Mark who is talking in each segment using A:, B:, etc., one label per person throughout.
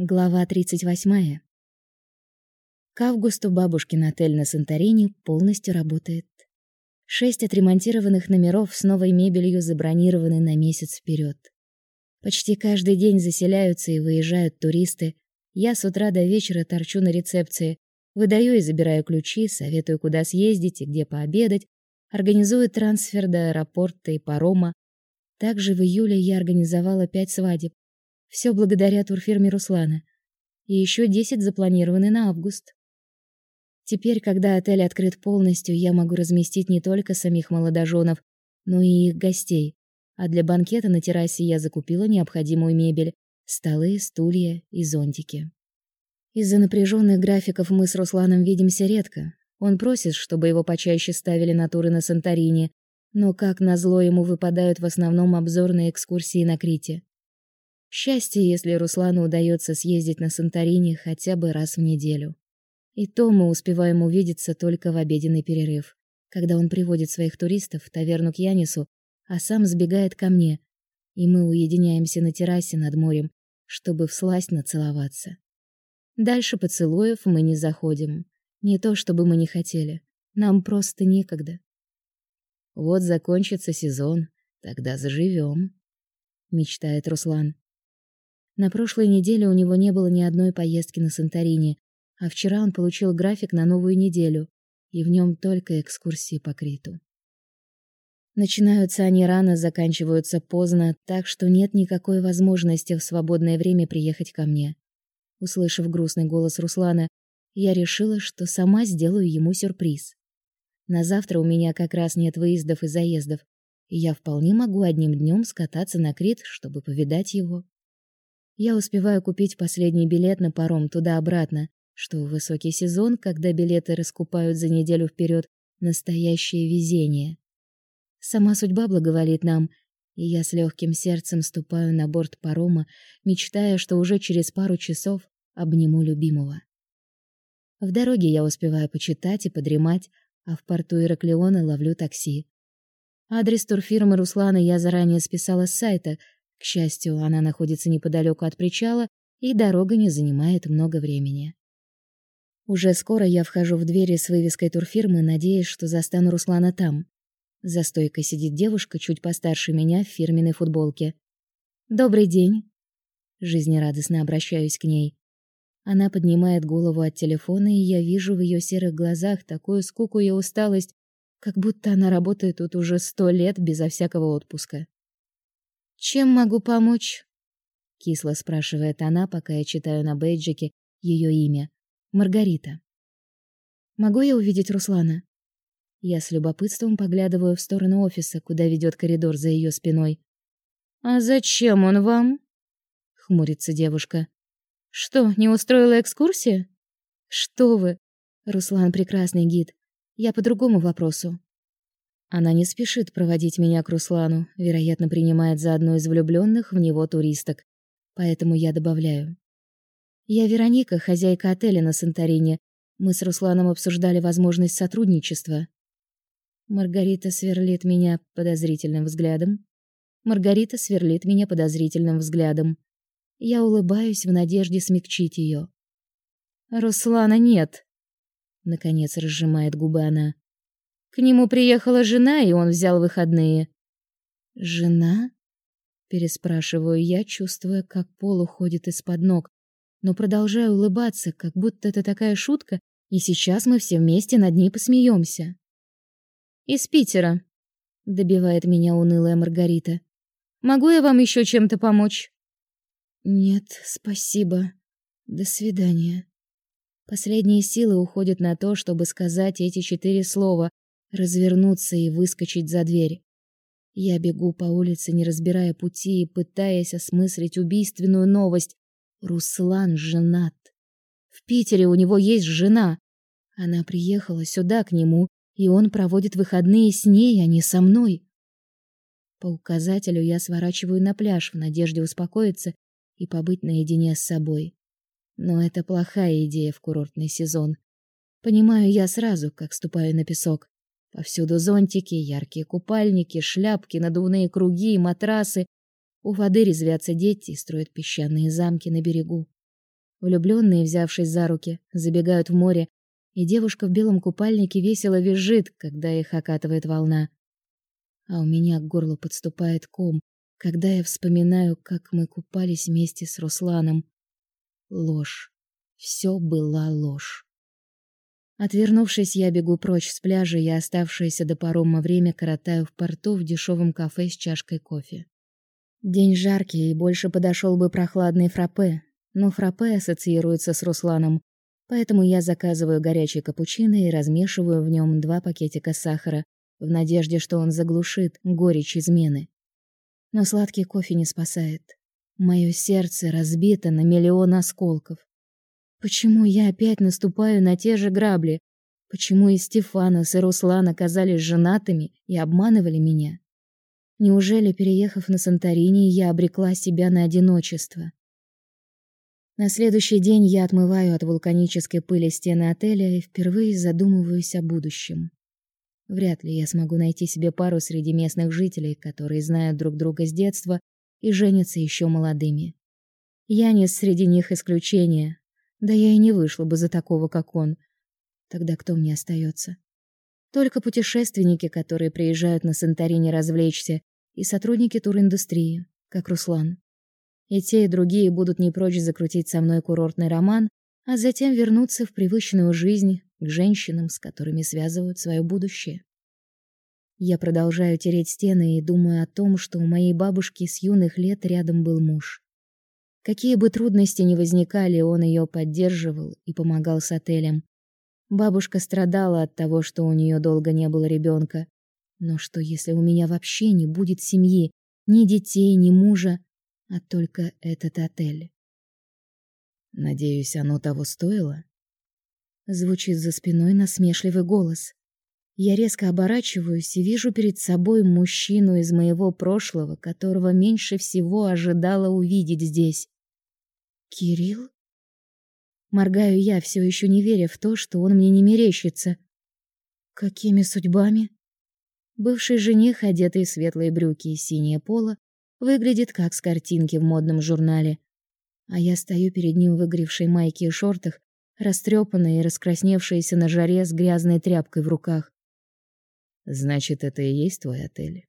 A: Глава 38. К августу бабушкин отель на Санторини полностью работает. Шесть отремонтированных номеров с новой мебелью забронированы на месяц вперед. Почти каждый день заселяются и выезжают туристы. Я с утра до вечера торчу на рецепции, выдаю и забираю ключи, советую, куда съездить и где пообедать, организую трансфер до аэропорта и парома. Также в июле я организовала пять свадеб, все благодаря турфирме Руслана. И еще 10 запланированы на август. Теперь, когда отель открыт полностью, я могу разместить не только самих молодоженов, но и их гостей. А для банкета на террасе я закупила необходимую мебель: столы, стулья и зонтики. Из-за напряженных графиков мы с Русланом видимся редко. Он просит, чтобы его почаще ставили на туры на Санторини, но как назло ему выпадают в основном обзорные экскурсии на Крите. Счастье, если Руслану удается съездить на Санторини хотя бы раз в неделю. И то мы успеваем увидеться только в обеденный перерыв, когда он приводит своих туристов в таверну к Янису, а сам сбегает ко мне, и мы уединяемся на террасе над морем, чтобы всласть нацеловаться. Дальше поцелуев мы не заходим. Не то чтобы мы не хотели, нам просто некогда. Вот закончится сезон, тогда заживем, мечтает Руслан. На прошлой неделе у него не было ни одной поездки на Санторини, а вчера он получил график на новую неделю, и в нем только экскурсии по Криту. Начинаются они рано, заканчиваются поздно, так что нет никакой возможности в свободное время приехать ко мне. Услышав грустный голос Руслана, я решила, что сама сделаю ему сюрприз. На завтра у меня как раз нет выездов и заездов, и я вполне могу одним днем скататься на Крит, чтобы повидать его. Я успеваю купить последний билет на паром туда-обратно, что в высокий сезон, когда билеты раскупают за неделю вперед, настоящее везение. Сама судьба благоволит нам, и я с легким сердцем ступаю на борт парома, мечтая, что уже через пару часов обниму любимого. В дороге я успеваю почитать и подремать, а в порту Ираклиона ловлю такси. Адрес турфирмы Руслана я заранее списала с сайта, к счастью, она находится неподалеку от причала, и дорога не занимает много времени. Уже скоро я вхожу в двери с вывеской турфирмы, надеясь, что застану Руслана там. За стойкой сидит девушка чуть постарше меня в фирменной футболке. Добрый день. Жизнерадостно обращаюсь к ней. Она поднимает голову от телефона, и я вижу в ее серых глазах такую скуку и усталость, как будто она работает тут уже сто лет безо всякого отпуска. Чем могу помочь? кисло спрашивает она, пока я читаю на бейджике ее имя Маргарита. Могу я увидеть Руслана? Я с любопытством поглядываю в сторону офиса, куда ведет коридор за ее спиной. А зачем он вам? хмурится девушка. Что, не устроила экскурсия? Что вы? Руслан прекрасный гид. Я по другому вопросу. Она не спешит проводить меня к Руслану, вероятно, принимает за одну из влюбленных в него туристок. Поэтому я добавляю: "Я Вероника, хозяйка отеля на Санторини. Мы с Русланом обсуждали возможность сотрудничества". Маргарита сверлит меня подозрительным взглядом. Маргарита сверлит меня подозрительным взглядом. Я улыбаюсь в надежде смягчить ее. Руслана нет. Наконец разжимает губы она. К нему приехала жена, и он взял выходные. Жена? переспрашиваю я, чувствуя, как пол уходит из-под ног, но продолжаю улыбаться, как будто это такая шутка, и сейчас мы все вместе над ней посмеемся. Из Питера, добивает меня унылая Маргарита. Могу я вам еще чем-то помочь? Нет, спасибо. До свидания. Последние силы уходят на то, чтобы сказать эти четыре слова, развернуться и выскочить за дверь. Я бегу по улице, не разбирая пути и пытаясь осмыслить убийственную новость. Руслан женат. В Питере у него есть жена. Она приехала сюда к нему, и он проводит выходные с ней, а не со мной. По указателю я сворачиваю на пляж в надежде успокоиться и побыть наедине с собой. Но это плохая идея в курортный сезон. Понимаю я сразу, как ступаю на песок. Повсюду зонтики, яркие купальники, шляпки, надувные круги и матрасы. У воды резвятся дети и строят песчаные замки на берегу. Влюбленные, взявшись за руки, забегают в море, и девушка в белом купальнике весело визжит, когда их окатывает волна. А у меня к горлу подступает ком, когда я вспоминаю, как мы купались вместе с Русланом. Ложь. Все была ложь. Отвернувшись, я бегу прочь с пляжа и оставшееся до парома время коротаю в порту в дешевом кафе с чашкой кофе. День жаркий, и больше подошел бы прохладный фраппе, но фраппе ассоциируется с Русланом, поэтому я заказываю горячий капучино и размешиваю в нем два пакетика сахара, в надежде, что он заглушит горечь измены. Но сладкий кофе не спасает. Мое сердце разбито на миллион осколков. Почему я опять наступаю на те же грабли? Почему и Стефанос, и Руслан оказались женатыми и обманывали меня? Неужели, переехав на Санторини, я обрекла себя на одиночество? На следующий день я отмываю от вулканической пыли стены отеля и впервые задумываюсь о будущем. Вряд ли я смогу найти себе пару среди местных жителей, которые знают друг друга с детства и женятся еще молодыми. Я не среди них исключение, да я и не вышла бы за такого, как он. Тогда кто мне остается? Только путешественники, которые приезжают на Санторини развлечься, и сотрудники туриндустрии, как Руслан. И те, и другие будут не прочь закрутить со мной курортный роман, а затем вернуться в привычную жизнь к женщинам, с которыми связывают свое будущее. Я продолжаю тереть стены и думаю о том, что у моей бабушки с юных лет рядом был муж. Какие бы трудности ни возникали, он ее поддерживал и помогал с отелем. Бабушка страдала от того, что у нее долго не было ребенка. Но что, если у меня вообще не будет семьи, ни детей, ни мужа, а только этот отель?
B: Надеюсь, оно того стоило.
A: Звучит за спиной насмешливый голос. Я резко оборачиваюсь и вижу перед собой мужчину из моего прошлого, которого меньше всего ожидала увидеть здесь. Кирилл? Моргаю я, все еще не веря в то, что он мне не мерещится. Какими судьбами? Бывший жених, одетый в светлые брюки и синее поло, выглядит как с картинки в модном журнале. А я стою перед ним в выгоревшей майке и шортах, растрепанная и раскрасневшаяся на жаре с грязной тряпкой в руках.
B: Значит, это и есть твой отель.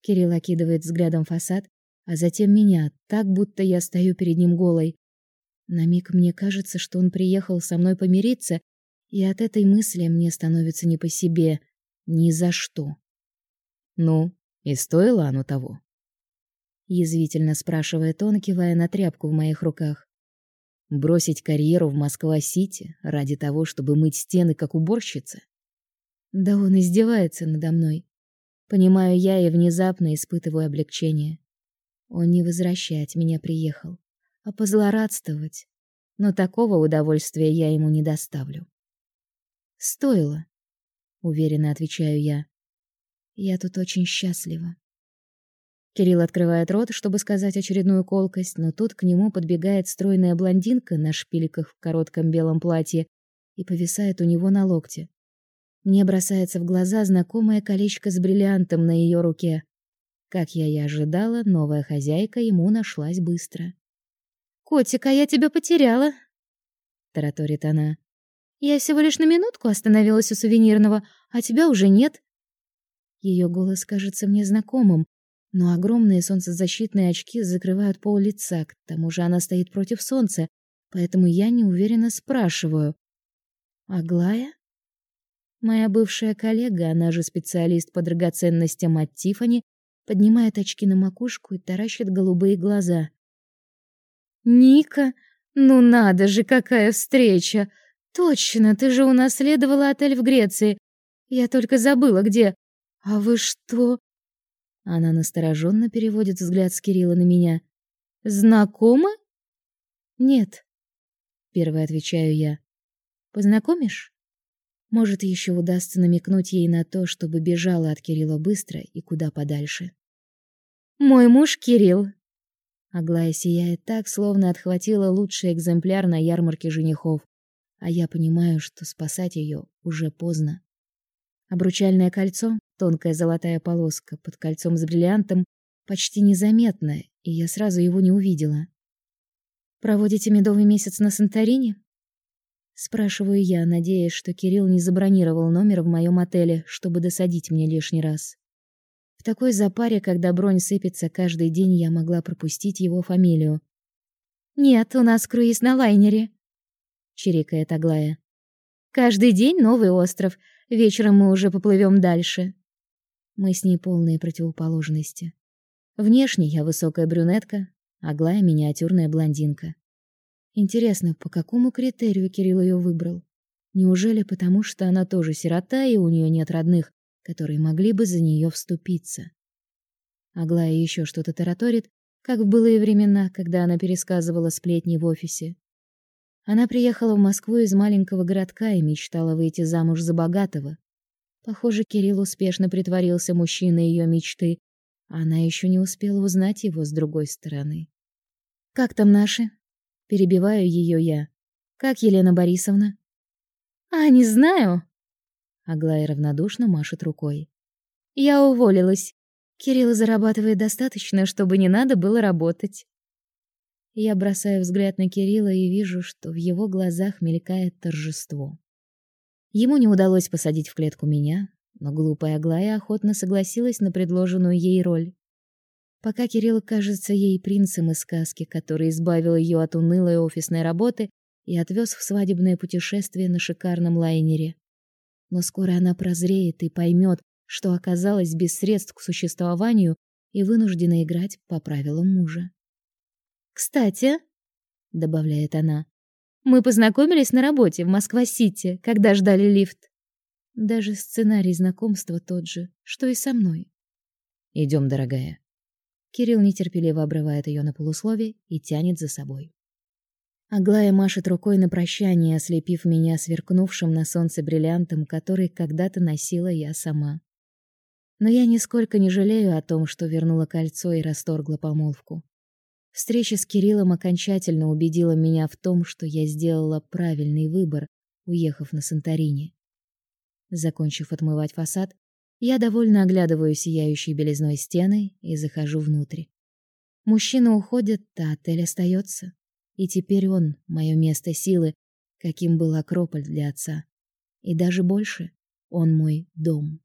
A: Кирилл окидывает взглядом фасад, а затем меня, так будто я стою перед ним голой. На миг мне кажется, что он приехал со мной помириться, и от этой мысли мне становится не по себе, ни за что.
B: Ну, и стоило оно того?
A: язвительно спрашивает он, кивая на тряпку в моих руках.
B: Бросить карьеру в Москва-Сити ради того, чтобы мыть стены как уборщица?
A: Да он издевается надо мной. Понимаю я и внезапно испытываю облегчение. Он не возвращать меня приехал, а позлорадствовать. Но такого удовольствия я ему не доставлю. Стоило, уверенно отвечаю я. Я тут очень счастлива. Кирилл открывает рот, чтобы сказать очередную колкость, но тут к нему подбегает стройная блондинка на шпильках в коротком белом платье и повисает у него на локте. Мне бросается в глаза знакомое колечко с бриллиантом на ее руке. Как я и ожидала, новая хозяйка ему нашлась быстро. «Котик, а я тебя потеряла!» — тараторит она. «Я всего лишь на минутку остановилась у сувенирного, а тебя уже нет». Ее голос кажется мне знакомым, но огромные солнцезащитные очки закрывают пол лица, к тому же она стоит против солнца, поэтому я неуверенно спрашиваю. «Аглая?» Моя бывшая коллега, она же специалист по драгоценностям от Тифани, поднимает очки на макушку и таращит голубые глаза. Ника, ну надо же, какая встреча. Точно, ты же унаследовала отель в Греции. Я только забыла где. А вы что? Она настороженно переводит взгляд с Кирилла на меня. Знакомы? Нет. Первое отвечаю я. Познакомишь? Может, еще удастся намекнуть ей на то, чтобы бежала от Кирилла быстро и куда подальше. Мой муж Кирилл. Аглая сияет так, словно отхватила лучший экземпляр на ярмарке женихов, а я понимаю, что спасать ее уже поздно. Обручальное кольцо, тонкая золотая полоска под кольцом с бриллиантом, почти незаметно, и я сразу его не увидела. Проводите медовый месяц на Санторини? Спрашиваю я, надеясь, что Кирилл не забронировал номер в моем отеле, чтобы досадить мне лишний раз. В такой запаре, когда бронь сыпется каждый день, я могла пропустить его фамилию. «Нет, у нас круиз на лайнере», — чирикает Аглая. «Каждый день новый остров. Вечером мы уже поплывем дальше». Мы с ней полные противоположности. Внешне я высокая брюнетка, Аглая — миниатюрная блондинка. Интересно, по какому критерию Кирилл ее выбрал? Неужели потому, что она тоже сирота и у нее нет родных, которые могли бы за нее вступиться? Аглая еще что-то тараторит, как в былые времена, когда она пересказывала сплетни в офисе. Она приехала в Москву из маленького городка и мечтала выйти замуж за богатого. Похоже, Кирилл успешно притворился мужчиной ее мечты, а она еще не успела узнать его с другой стороны. «Как там наши?» Перебиваю ее я. «Как Елена Борисовна?» «А, не знаю». Аглая равнодушно машет рукой. «Я уволилась. Кирилл зарабатывает достаточно, чтобы не надо было работать». Я бросаю взгляд на Кирилла и вижу, что в его глазах мелькает торжество. Ему не удалось посадить в клетку меня, но глупая Аглая охотно согласилась на предложенную ей роль. Пока Кирилл кажется ей принцем из сказки, который избавил ее от унылой офисной работы и отвез в свадебное путешествие на шикарном лайнере. Но скоро она прозреет и поймет, что оказалась без средств к существованию и вынуждена играть по правилам мужа. «Кстати», — добавляет она, — «мы познакомились на работе в Москва-Сити, когда ждали лифт. Даже сценарий знакомства тот же, что и со мной».
B: Идем, дорогая.
A: Кирилл нетерпеливо обрывает ее на полуслове и тянет за собой. Аглая машет рукой на прощание, ослепив меня сверкнувшим на солнце бриллиантом, который когда-то носила я сама. Но я нисколько не жалею о том, что вернула кольцо и расторгла помолвку. Встреча с Кириллом окончательно убедила меня в том, что я сделала правильный выбор, уехав на Санторини. Закончив отмывать фасад, я довольно оглядываю сияющие белизной стены и захожу внутрь. Мужчина уходит, а отель остается. И теперь он — мое место силы, каким был Акрополь для отца. И даже больше — он мой дом.